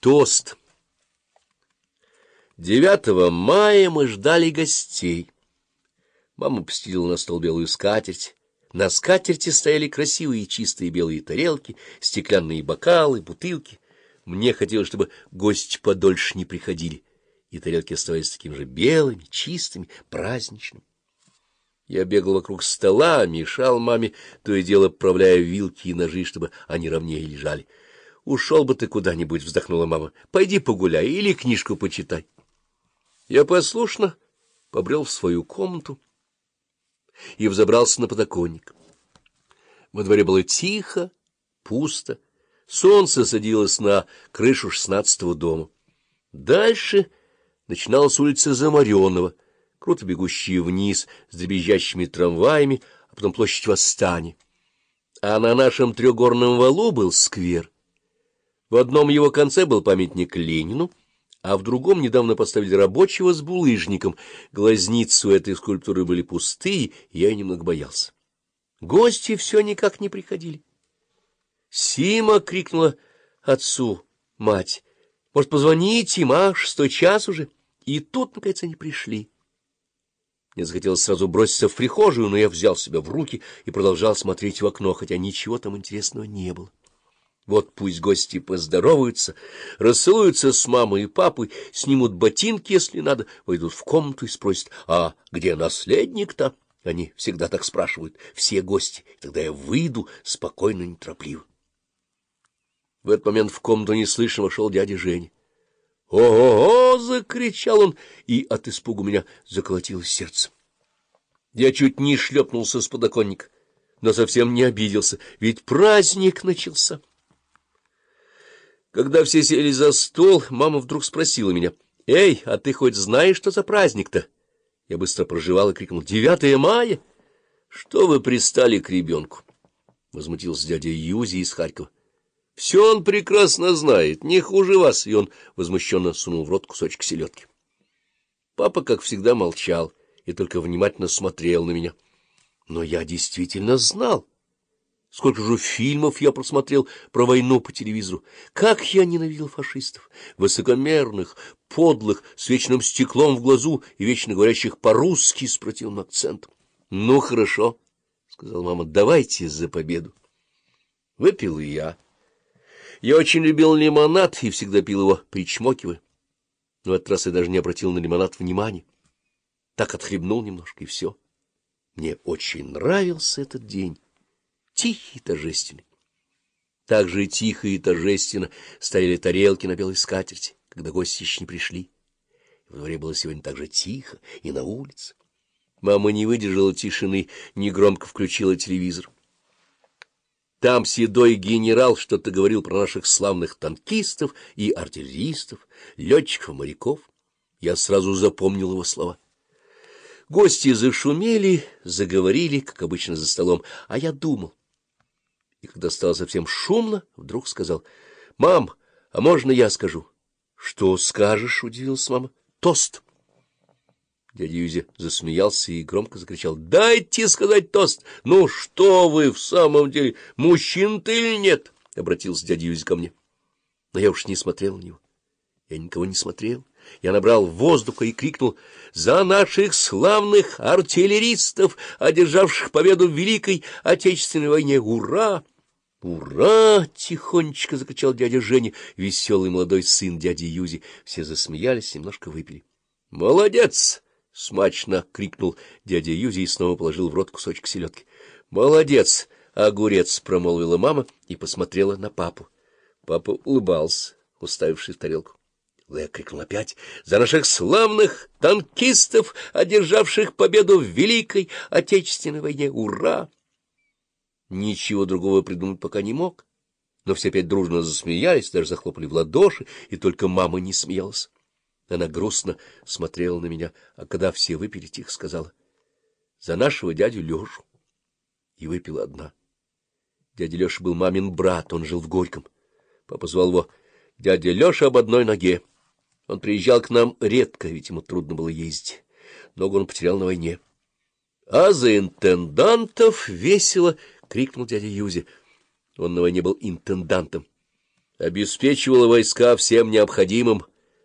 Тост. 9 мая мы ждали гостей. Мама постелила на стол белую скатерть. На скатерти стояли красивые чистые белые тарелки, стеклянные бокалы, бутылки. Мне хотелось, чтобы гости подольше не приходили, и тарелки оставались такими же белыми, чистыми, праздничными. Я бегал вокруг стола, мешал маме, то и дело правляя вилки и ножи, чтобы они ровнее лежали. Ушел бы ты куда-нибудь, — вздохнула мама. — Пойди погуляй или книжку почитай. Я послушно побрел в свою комнату и взобрался на подоконник. Во дворе было тихо, пусто. Солнце садилось на крышу шестнадцатого дома. Дальше начиналась улица Замаренова, круто бегущая вниз с дребезжащими трамваями, а потом площадь Восстания. А на нашем трехгорном валу был сквер — в одном его конце был памятник Ленину, а в другом недавно поставили рабочего с булыжником. Глазницы у этой скульптуры были пустые, я немного боялся. Гости все никак не приходили. Сима крикнула отцу, мать, может, позвонить им, а, шестой час уже? И тут, наконец, они пришли. Мне захотелось сразу броситься в прихожую, но я взял себя в руки и продолжал смотреть в окно, хотя ничего там интересного не было. Вот пусть гости поздороваются, расцелуются с мамой и папой, снимут ботинки, если надо, войдут в комнату и спросят, а где наследник-то? Они всегда так спрашивают, все гости, тогда я выйду спокойно, неторопливо. В этот момент в комнату неслышно вошел дядя Женя. «О-о-о!» — закричал он, и от испугу меня заколотилось сердце. Я чуть не шлепнулся с подоконника, но совсем не обиделся, ведь праздник начался. Когда все сели за стол, мама вдруг спросила меня, «Эй, а ты хоть знаешь, что за праздник-то?» Я быстро проживал и крикнул, «Девятое мая!» «Что вы пристали к ребенку?» — возмутился дядя Юзи из Харькова. «Все он прекрасно знает, не хуже вас!» И он возмущенно сунул в рот кусочек селедки. Папа, как всегда, молчал и только внимательно смотрел на меня. Но я действительно знал. Сколько же фильмов я просмотрел про войну по телевизору. Как я ненавидел фашистов, высокомерных, подлых, с вечным стеклом в глазу и вечно говорящих по-русски с противным акцентом. — Ну, хорошо, — сказала мама, — давайте за победу. Выпил и я. Я очень любил лимонад и всегда пил его, причмокивая. Но в этот раз я даже не обратил на лимонад внимания. Так отхлебнул немножко, и все. Мне очень нравился этот день тихий и торжественный. Так же тихо и торжественно стояли тарелки на белой скатерти, когда гости еще не пришли. В дворе было сегодня так же тихо и на улице. Мама не выдержала тишины, негромко включила телевизор. Там седой генерал что-то говорил про наших славных танкистов и артиллеристов, летчиков, моряков. Я сразу запомнил его слова. Гости зашумели, заговорили, как обычно за столом, а я думал и когда стало совсем шумно, вдруг сказал, — Мам, а можно я скажу? — Что скажешь? — удивилась мама. — Тост. Дядя Юзя засмеялся и громко закричал. — Дайте сказать тост! Ну что вы в самом деле, мужчин-то или нет? — обратился дядя Юзя ко мне. Но я уж не смотрел на него. Я никого не смотрел. Я набрал воздуха и крикнул «За наших славных артиллеристов, одержавших победу в Великой Отечественной войне! Ура!» «Ура!» — тихонечко закричал дядя Женя, веселый молодой сын дяди Юзи. Все засмеялись, немножко выпили. «Молодец!» — смачно крикнул дядя Юзи и снова положил в рот кусочек селедки. «Молодец!» — огурец! — промолвила мама и посмотрела на папу. Папа улыбался, уставившись в тарелку. Лэ крикнул опять «За наших славных танкистов, одержавших победу в Великой Отечественной войне! Ура!» Ничего другого придумать пока не мог, но все опять дружно засмеялись, даже захлопали в ладоши, и только мама не смеялась. Она грустно смотрела на меня, а когда все выпили, тихо сказала «За нашего дядю Лешу!» И выпила одна. Дядя Леша был мамин брат, он жил в Горьком. Папа звал его «Дядя Леша об одной ноге». Он приезжал к нам редко, ведь ему трудно было ездить. Ногу он потерял на войне. А за интендантов весело — крикнул дядя Юзи. Он на войне был интендантом. обеспечивала войска всем необходимым,